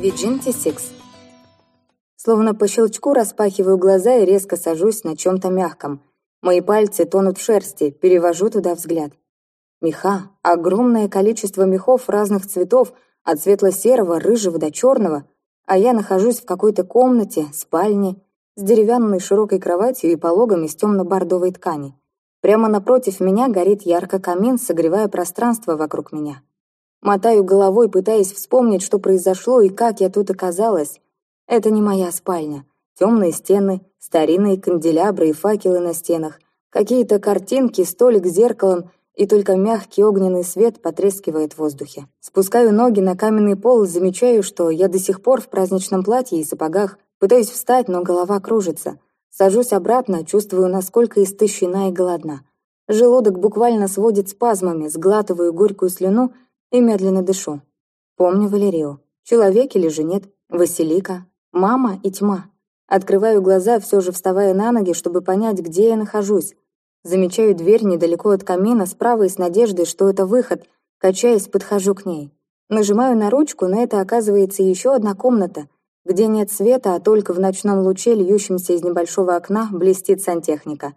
Viginti sex. Словно по щелчку распахиваю глаза и резко сажусь на чем-то мягком. Мои пальцы тонут в шерсти, перевожу туда взгляд. Меха, огромное количество мехов разных цветов, от светло-серого, рыжего до черного, а я нахожусь в какой-то комнате, спальне, с деревянной широкой кроватью и пологом из темно-бордовой ткани. Прямо напротив меня горит ярко камин, согревая пространство вокруг меня. Мотаю головой, пытаясь вспомнить, что произошло и как я тут оказалась. Это не моя спальня. Темные стены, старинные канделябры и факелы на стенах, какие-то картинки, столик с зеркалом, и только мягкий огненный свет потрескивает в воздухе. Спускаю ноги на каменный пол, замечаю, что я до сих пор в праздничном платье и сапогах, пытаюсь встать, но голова кружится. Сажусь обратно, чувствую, насколько истощена и голодна. Желудок буквально сводит спазмами, сглатываю горькую слюну и медленно дышу. Помню Валерию. Человек или же нет? Василика. Мама и тьма. Открываю глаза, все же вставая на ноги, чтобы понять, где я нахожусь. Замечаю дверь недалеко от камина, справа и с надеждой, что это выход. Качаясь, подхожу к ней. Нажимаю на ручку, но это оказывается еще одна комната, где нет света, а только в ночном луче, льющемся из небольшого окна, блестит сантехника.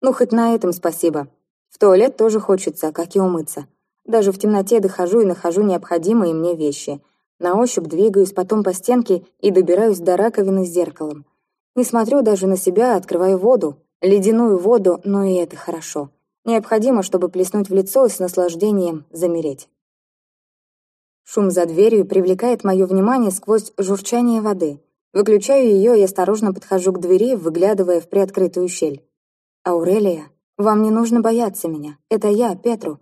Ну, хоть на этом спасибо. В туалет тоже хочется, как и умыться. Даже в темноте дохожу и нахожу необходимые мне вещи. На ощупь двигаюсь потом по стенке и добираюсь до раковины с зеркалом. Не смотрю даже на себя, открываю воду. Ледяную воду, но и это хорошо. Необходимо, чтобы плеснуть в лицо и с наслаждением замереть. Шум за дверью привлекает мое внимание сквозь журчание воды. Выключаю ее и осторожно подхожу к двери, выглядывая в приоткрытую щель. «Аурелия, вам не нужно бояться меня. Это я, Петру.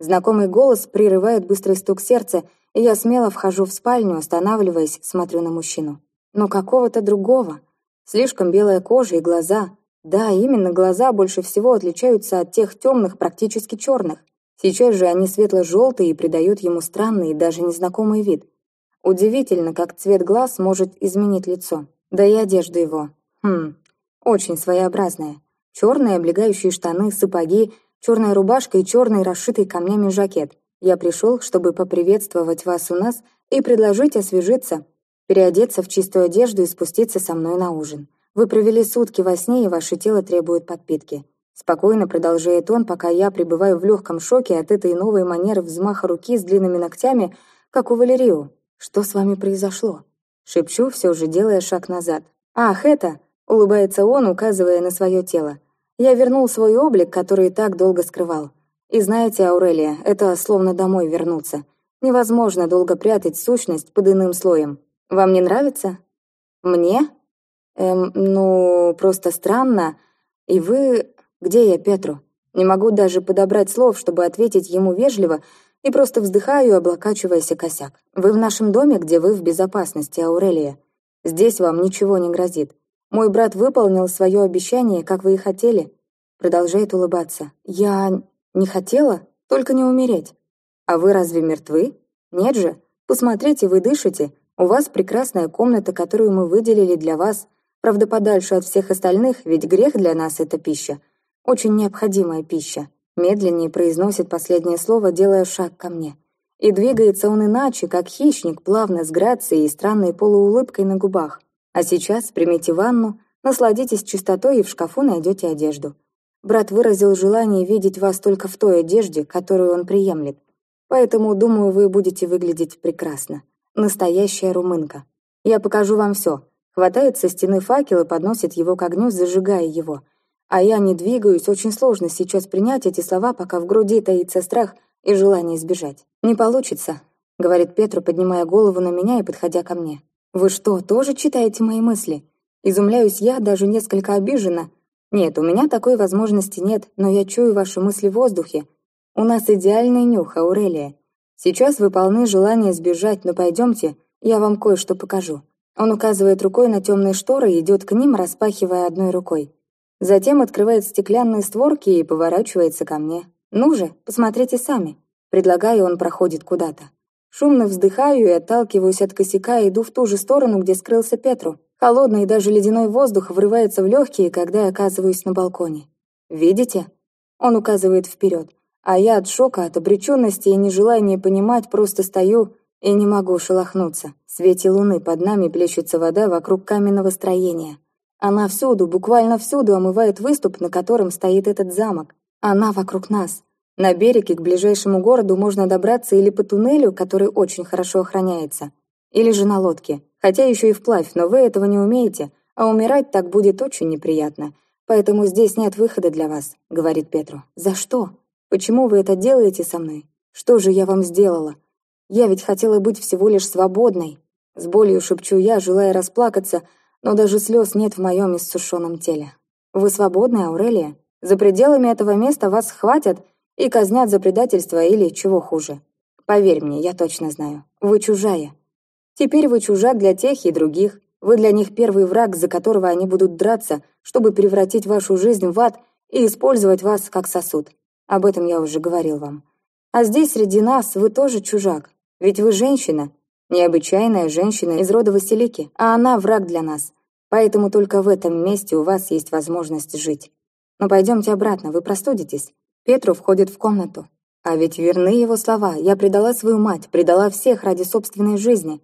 Знакомый голос прерывает быстрый стук сердца, и я смело вхожу в спальню, останавливаясь, смотрю на мужчину. Но какого-то другого. Слишком белая кожа и глаза. Да, именно глаза больше всего отличаются от тех темных, практически черных. Сейчас же они светло-желтые и придают ему странный и даже незнакомый вид. Удивительно, как цвет глаз может изменить лицо. Да и одежда его. Хм, очень своеобразная. Черные облегающие штаны, сапоги — черная рубашка и черный расшитый камнями жакет. Я пришел, чтобы поприветствовать вас у нас и предложить освежиться, переодеться в чистую одежду и спуститься со мной на ужин. Вы провели сутки во сне, и ваше тело требует подпитки. Спокойно продолжает он, пока я пребываю в легком шоке от этой новой манеры взмаха руки с длинными ногтями, как у Валерию. Что с вами произошло? Шепчу, все же делая шаг назад. «Ах, это!» — улыбается он, указывая на свое тело. Я вернул свой облик, который так долго скрывал. И знаете, Аурелия, это словно домой вернуться. Невозможно долго прятать сущность под иным слоем. Вам не нравится? Мне? Эм, ну, просто странно. И вы... Где я, Петру? Не могу даже подобрать слов, чтобы ответить ему вежливо, и просто вздыхаю, облокачиваясь косяк. Вы в нашем доме, где вы в безопасности, Аурелия. Здесь вам ничего не грозит. Мой брат выполнил свое обещание, как вы и хотели. Продолжает улыбаться. Я не хотела, только не умереть. А вы разве мертвы? Нет же. Посмотрите, вы дышите. У вас прекрасная комната, которую мы выделили для вас. Правда, подальше от всех остальных, ведь грех для нас — это пища. Очень необходимая пища. Медленнее произносит последнее слово, делая шаг ко мне. И двигается он иначе, как хищник, плавно, с грацией и странной полуулыбкой на губах. А сейчас примите ванну, насладитесь чистотой и в шкафу найдете одежду. Брат выразил желание видеть вас только в той одежде, которую он приемлет. Поэтому, думаю, вы будете выглядеть прекрасно. Настоящая румынка. Я покажу вам все. Хватает со стены факел и подносит его к огню, зажигая его. А я не двигаюсь, очень сложно сейчас принять эти слова, пока в груди таится страх и желание сбежать. «Не получится», — говорит Петру, поднимая голову на меня и подходя ко мне. «Вы что, тоже читаете мои мысли?» Изумляюсь я, даже несколько обижена. Нет, у меня такой возможности нет, но я чую ваши мысли в воздухе. У нас идеальный нюх, Аурелия. Сейчас вы полны желания сбежать, но пойдемте, я вам кое-что покажу. Он указывает рукой на темные шторы и идет к ним, распахивая одной рукой. Затем открывает стеклянные створки и поворачивается ко мне. «Ну же, посмотрите сами». Предлагаю, он проходит куда-то. Шумно вздыхаю и отталкиваюсь от косяка и иду в ту же сторону, где скрылся Петру. Холодный и даже ледяной воздух врывается в легкие, когда я оказываюсь на балконе. «Видите?» Он указывает вперед. А я от шока, от обреченности и нежелания понимать просто стою И не могу шелохнуться. В свете луны под нами плещется вода вокруг каменного строения. Она всюду, буквально всюду омывает выступ, на котором стоит этот замок. Она вокруг нас. На береге к ближайшему городу можно добраться или по туннелю, который очень хорошо охраняется, или же на лодке. Хотя еще и вплавь, но вы этого не умеете, а умирать так будет очень неприятно. Поэтому здесь нет выхода для вас», — говорит Петру. «За что? Почему вы это делаете со мной? Что же я вам сделала? Я ведь хотела быть всего лишь свободной». С болью шепчу я, желая расплакаться, но даже слез нет в моем иссушенном теле. «Вы свободны, Аурелия? За пределами этого места вас схватят и казнят за предательство или чего хуже. Поверь мне, я точно знаю. Вы чужая. Теперь вы чужак для тех и других. Вы для них первый враг, за которого они будут драться, чтобы превратить вашу жизнь в ад и использовать вас как сосуд. Об этом я уже говорил вам. А здесь среди нас вы тоже чужак. Ведь вы женщина, необычайная женщина из рода Василики, а она враг для нас. Поэтому только в этом месте у вас есть возможность жить. Но пойдемте обратно, вы простудитесь. Петру входит в комнату. А ведь верны его слова. Я предала свою мать, предала всех ради собственной жизни.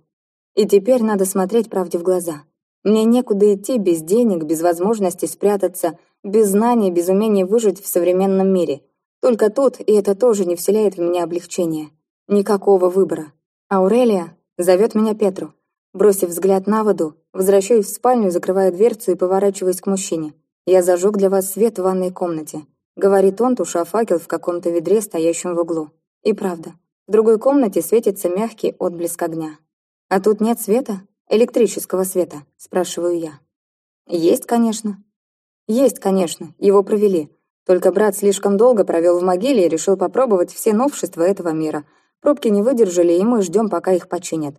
И теперь надо смотреть правде в глаза. Мне некуда идти без денег, без возможности спрятаться, без знаний, без умения выжить в современном мире. Только тут, и это тоже не вселяет в меня облегчения. Никакого выбора. Аурелия зовет меня Петру. Бросив взгляд на воду, возвращаюсь в спальню, закрываю дверцу и поворачиваюсь к мужчине. «Я зажег для вас свет в ванной комнате», — говорит он, туша факел в каком-то ведре, стоящем в углу. И правда, в другой комнате светится мягкий отблеск огня. «А тут нет света? Электрического света?» — спрашиваю я. «Есть, конечно». «Есть, конечно, его провели. Только брат слишком долго провел в могиле и решил попробовать все новшества этого мира. Пробки не выдержали, и мы ждем, пока их починят.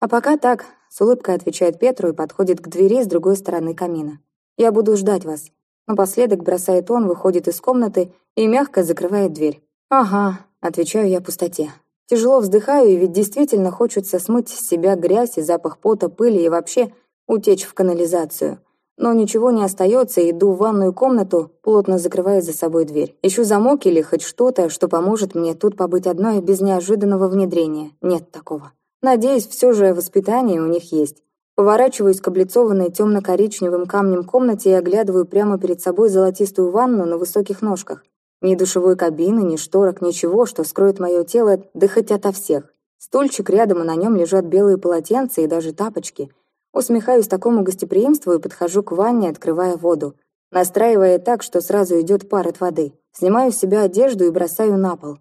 А пока так, с улыбкой отвечает Петру и подходит к двери с другой стороны камина. Я буду ждать вас. Напоследок бросает он, выходит из комнаты и мягко закрывает дверь. «Ага», — отвечаю я пустоте. Тяжело вздыхаю, и ведь действительно хочется смыть с себя грязь и запах пота, пыли и вообще утечь в канализацию. Но ничего не остается, иду в ванную комнату, плотно закрывая за собой дверь. Ищу замок или хоть что-то, что поможет мне тут побыть одной без неожиданного внедрения. Нет такого. Надеюсь, все же воспитание у них есть. Поворачиваюсь к облицованной темно-коричневым камнем комнате и оглядываю прямо перед собой золотистую ванну на высоких ножках. Ни душевой кабины, ни шторок, ничего, что скроет мое тело, да хоть ото всех. Стульчик рядом, и на нем лежат белые полотенца и даже тапочки. Усмехаюсь такому гостеприимству и подхожу к ванне, открывая воду. Настраивая так, что сразу идет пар от воды. Снимаю с себя одежду и бросаю на пол.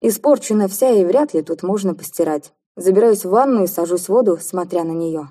Испорчена вся, и вряд ли тут можно постирать. Забираюсь в ванну и сажусь в воду, смотря на нее.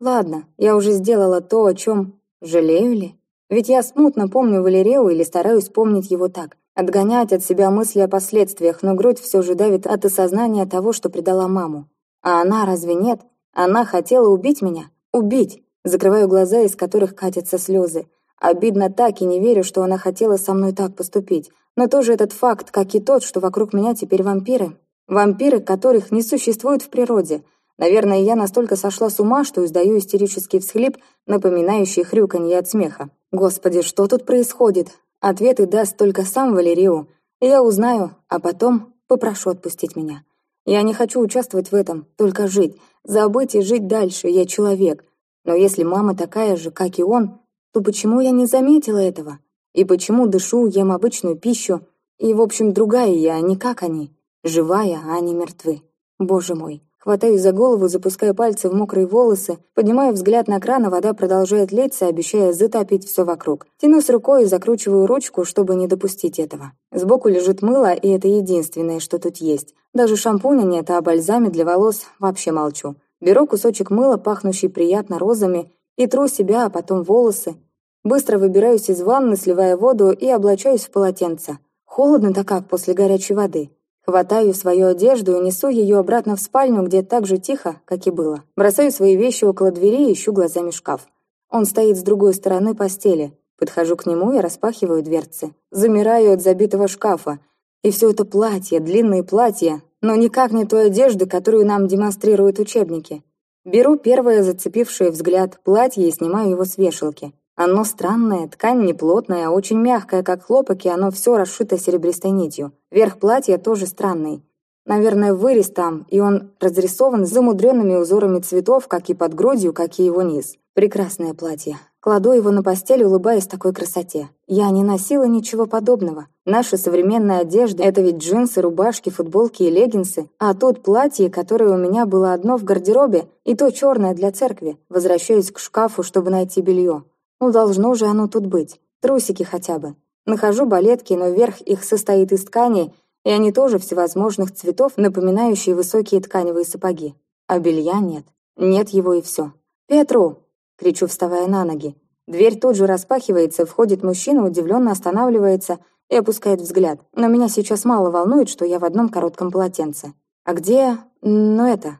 Ладно, я уже сделала то, о чем... Жалею ли? Ведь я смутно помню Валереу или стараюсь помнить его так. Отгонять от себя мысли о последствиях, но грудь все же давит от осознания того, что предала маму. А она разве нет? Она хотела убить меня? Убить! Закрываю глаза, из которых катятся слезы. Обидно так и не верю, что она хотела со мной так поступить. Но тоже этот факт, как и тот, что вокруг меня теперь вампиры. Вампиры, которых не существует в природе. Наверное, я настолько сошла с ума, что издаю истерический всхлип, напоминающий хрюканье от смеха. Господи, что тут происходит? Ответы даст только сам Валерио. Я узнаю, а потом попрошу отпустить меня. Я не хочу участвовать в этом, только жить. Забыть и жить дальше, я человек. Но если мама такая же, как и он, то почему я не заметила этого? И почему дышу, ем обычную пищу? И, в общем, другая я, не как они. Живая, а они мертвы. Боже мой. Хватаюсь за голову, запуская пальцы в мокрые волосы, поднимаю взгляд на кран, а вода продолжает литься, обещая затопить все вокруг. Тянусь рукой и закручиваю ручку, чтобы не допустить этого. Сбоку лежит мыло, и это единственное, что тут есть. Даже шампуня нет, а о для волос вообще молчу. Беру кусочек мыла, пахнущий приятно розами, и тру себя, а потом волосы. Быстро выбираюсь из ванны, сливая воду и облачаюсь в полотенце. Холодно-то как после горячей воды. Хватаю свою одежду и несу ее обратно в спальню, где так же тихо, как и было. Бросаю свои вещи около двери и ищу глазами шкаф. Он стоит с другой стороны постели. Подхожу к нему и распахиваю дверцы. Замираю от забитого шкафа. И все это платье, длинные платья, но никак не той одежды, которую нам демонстрируют учебники. Беру первое зацепившее взгляд платье и снимаю его с вешалки. Оно странное, ткань не плотная, а очень мягкая, как хлопок, и оно все расшито серебристой нитью. Верх платья тоже странный. Наверное, вырез там, и он разрисован замудренными узорами цветов, как и под грудью, как и его низ. Прекрасное платье. Кладу его на постель, улыбаясь такой красоте. Я не носила ничего подобного. Наша современная одежда — это ведь джинсы, рубашки, футболки и леггинсы. А тут платье, которое у меня было одно в гардеробе, и то черное для церкви. Возвращаюсь к шкафу, чтобы найти белье. Ну, должно же оно тут быть. Трусики хотя бы. Нахожу балетки, но верх их состоит из ткани, и они тоже всевозможных цветов, напоминающие высокие тканевые сапоги. А белья нет. Нет его и все. «Петру!» — кричу, вставая на ноги. Дверь тут же распахивается, входит мужчина, удивленно останавливается и опускает взгляд. Но меня сейчас мало волнует, что я в одном коротком полотенце. А где... ну это...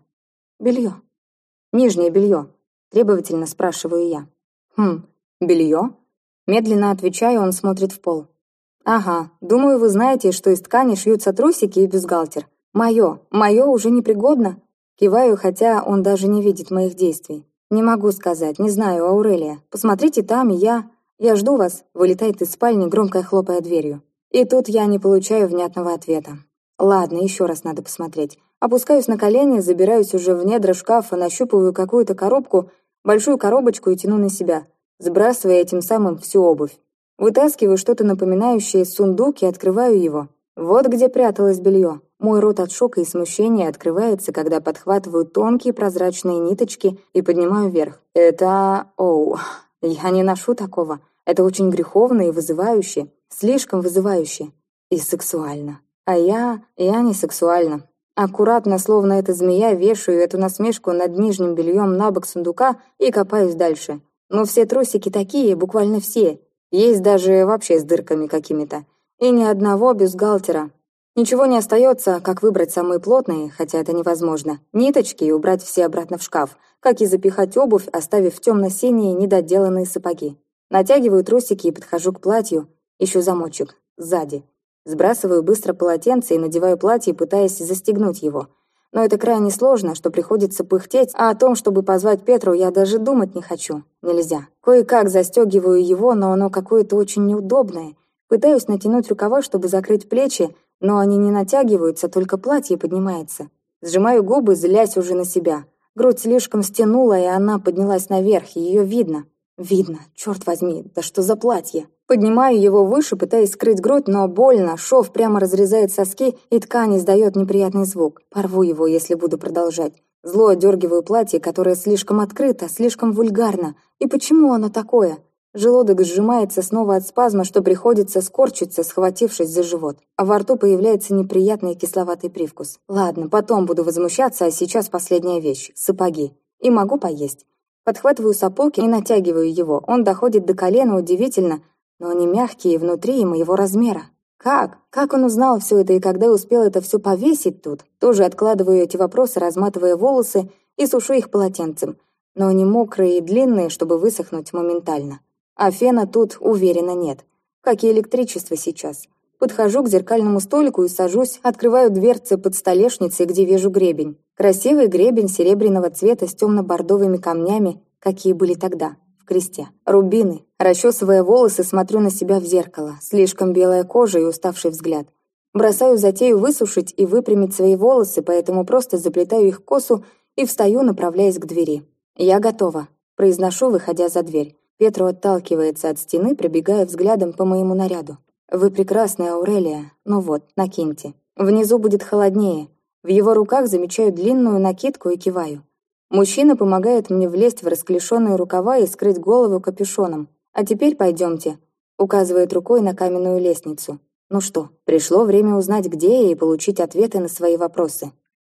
белье? Нижнее белье. Требовательно спрашиваю я. Хм, белье? Медленно отвечаю, он смотрит в пол. «Ага, думаю, вы знаете, что из ткани шьются трусики и бюстгальтер. Мое, мое уже непригодно?» Киваю, хотя он даже не видит моих действий. «Не могу сказать, не знаю, Аурелия. Посмотрите там, и я... Я жду вас», — вылетает из спальни, громко хлопая дверью. И тут я не получаю внятного ответа. Ладно, еще раз надо посмотреть. Опускаюсь на колени, забираюсь уже в недра шкафа, нащупываю какую-то коробку, большую коробочку и тяну на себя, сбрасывая этим самым всю обувь. Вытаскиваю что-то напоминающее сундук и открываю его. Вот где пряталось белье. Мой рот от шока и смущения открывается, когда подхватываю тонкие прозрачные ниточки и поднимаю вверх. Это... оу... Я не ношу такого. Это очень греховно и вызывающе. Слишком вызывающе. И сексуально. А я... я не сексуальна. Аккуратно, словно эта змея, вешаю эту насмешку над нижним бельем на бок сундука и копаюсь дальше. Но все трусики такие, буквально все. Есть даже вообще с дырками какими-то. И ни одного бюстгальтера. Ничего не остается, как выбрать самые плотные, хотя это невозможно, ниточки и убрать все обратно в шкаф, как и запихать обувь, оставив темно-синие недоделанные сапоги. Натягиваю трусики и подхожу к платью, ищу замочек, сзади. Сбрасываю быстро полотенце и надеваю платье, пытаясь застегнуть его. Но это крайне сложно, что приходится пыхтеть, а о том, чтобы позвать Петру, я даже думать не хочу. Нельзя. Кое-как застегиваю его, но оно какое-то очень неудобное. Пытаюсь натянуть рукава, чтобы закрыть плечи, но они не натягиваются, только платье поднимается. Сжимаю губы, злясь уже на себя. Грудь слишком стянула, и она поднялась наверх, ее видно. Видно, черт возьми, да что за платье? Поднимаю его выше, пытаясь скрыть грудь, но больно, шов прямо разрезает соски, и ткань издает неприятный звук. Порву его, если буду продолжать. Зло одергиваю платье, которое слишком открыто, слишком вульгарно. И почему оно такое? Желудок сжимается снова от спазма, что приходится скорчиться, схватившись за живот. А во рту появляется неприятный кисловатый привкус. Ладно, потом буду возмущаться, а сейчас последняя вещь — сапоги. И могу поесть. Подхватываю сапог и натягиваю его. Он доходит до колена удивительно, но они мягкие внутри и моего размера. Как? Как он узнал все это и когда успел это все повесить тут? Тоже откладываю эти вопросы, разматывая волосы и сушу их полотенцем. Но они мокрые и длинные, чтобы высохнуть моментально. А фена тут, уверенно, нет. Как и электричество сейчас. Подхожу к зеркальному столику и сажусь, открываю дверцы под столешницей, где вижу гребень. Красивый гребень серебряного цвета с темно-бордовыми камнями, какие были тогда, в кресте. Рубины. Расчесывая волосы, смотрю на себя в зеркало. Слишком белая кожа и уставший взгляд. Бросаю затею высушить и выпрямить свои волосы, поэтому просто заплетаю их косу и встаю, направляясь к двери. «Я готова», — произношу, выходя за дверь. Петру отталкивается от стены, пробегая взглядом по моему наряду. «Вы прекрасная, Аурелия. Ну вот, накиньте. Внизу будет холоднее». В его руках замечаю длинную накидку и киваю. Мужчина помогает мне влезть в расклешенные рукава и скрыть голову капюшоном. «А теперь пойдемте», — указывает рукой на каменную лестницу. «Ну что, пришло время узнать, где я и получить ответы на свои вопросы».